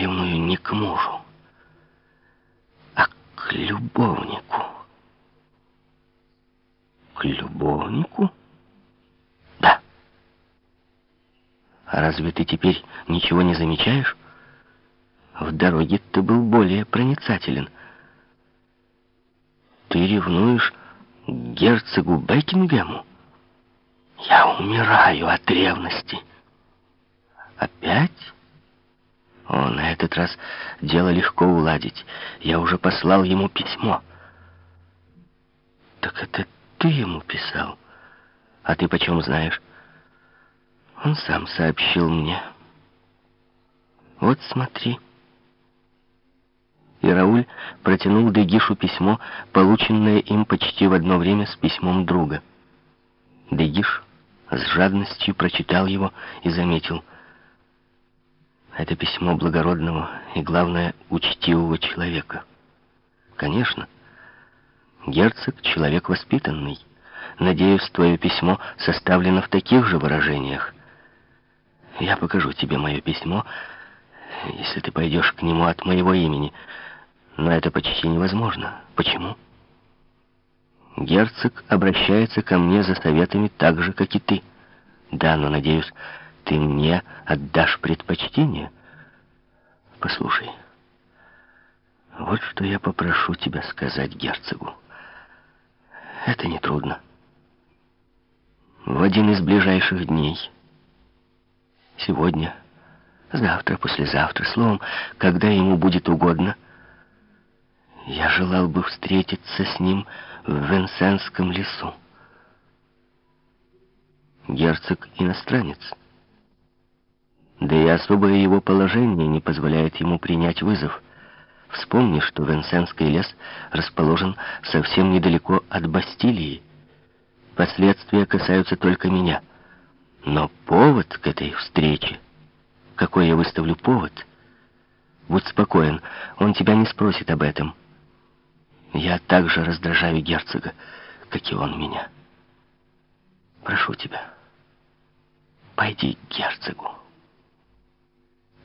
ревную не к мужу, а к любовнику. К любовнику? Да. А разве ты теперь ничего не замечаешь? В дороге ты был более проницателен. Ты ревнуешь к герцогу Бекингему? Я умираю от ревности. Опять? На этот раз дело легко уладить. Я уже послал ему письмо. Так это ты ему писал? А ты почем знаешь? Он сам сообщил мне. Вот смотри. И Рауль протянул Дегишу письмо, полученное им почти в одно время с письмом друга. Дегиш с жадностью прочитал его и заметил. Это письмо благородного и, главное, учтивого человека. Конечно, герцог — человек воспитанный. Надеюсь, твое письмо составлено в таких же выражениях. Я покажу тебе мое письмо, если ты пойдешь к нему от моего имени. Но это почти невозможно. Почему? Герцог обращается ко мне за советами так же, как и ты. Да, но, надеюсь, ты мне отдашь предпочтение? Послушай, вот что я попрошу тебя сказать герцогу. Это нетрудно. В один из ближайших дней, сегодня, завтра, послезавтра, словом, когда ему будет угодно, я желал бы встретиться с ним в Венсенском лесу. Герцог иностранец. Да и особое его положение не позволяет ему принять вызов. Вспомни, что Венсенский лес расположен совсем недалеко от Бастилии. Последствия касаются только меня. Но повод к этой встрече... Какой я выставлю повод? Будь спокоен, он тебя не спросит об этом. Я также раздражаю герцога, как и он меня. Прошу тебя, пойди к герцогу.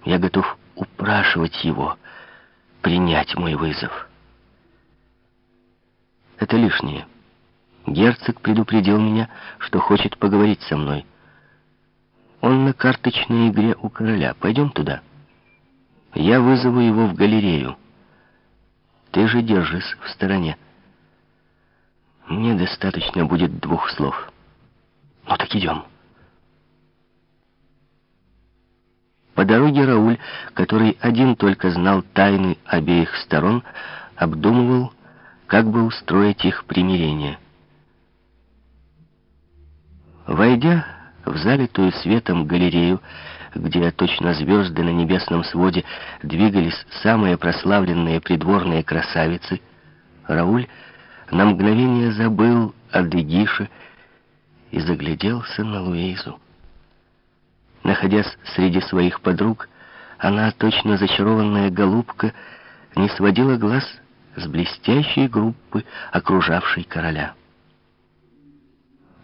Я готов упрашивать его принять мой вызов. Это лишнее. Герцог предупредил меня, что хочет поговорить со мной. Он на карточной игре у короля. Пойдем туда. Я вызову его в галерею. Ты же держись в стороне. Мне достаточно будет двух слов. Ну так идем. По дороге Рауль, который один только знал тайны обеих сторон, обдумывал, как бы устроить их примирение. Войдя в залитую светом галерею, где точно звезды на небесном своде двигались самые прославленные придворные красавицы, Рауль на мгновение забыл о Дегише и загляделся на Луизу. Находясь среди своих подруг, она, точно зачарованная голубка, не сводила глаз с блестящей группы, окружавшей короля.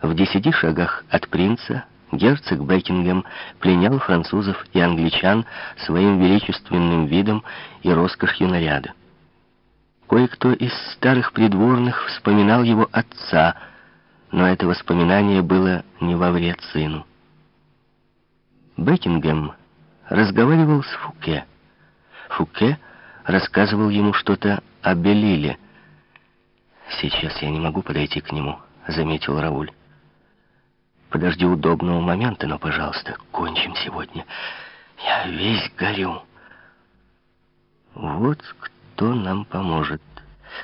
В десяти шагах от принца Герцог Бекингем пленял французов и англичан своим величественным видом и роскошью наряда. Кое-кто из старых придворных вспоминал его отца, но это воспоминание было не во вред сыну. Бекингем разговаривал с Фуке. Фуке рассказывал ему что-то о Белиле. «Сейчас я не могу подойти к нему», — заметил Рауль. Подожди удобного момента, но, пожалуйста, кончим сегодня. Я весь горю. Вот кто нам поможет,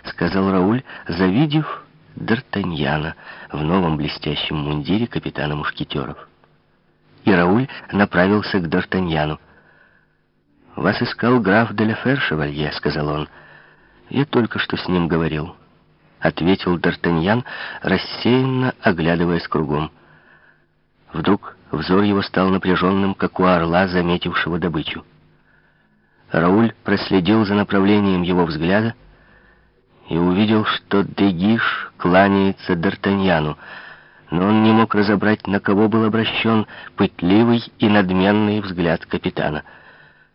сказал Рауль, завидев Д'Артаньяна в новом блестящем мундире капитана мушкетеров. И Рауль направился к Д'Артаньяну. «Вас искал граф де Лефер, шевалье», — сказал он. «Я только что с ним говорил», — ответил Д'Артаньян, рассеянно оглядываясь кругом. Вдруг взор его стал напряженным, как у орла, заметившего добычу. Рауль проследил за направлением его взгляда и увидел, что Дегиш кланяется Д'Артаньяну, но он не мог разобрать, на кого был обращен пытливый и надменный взгляд капитана —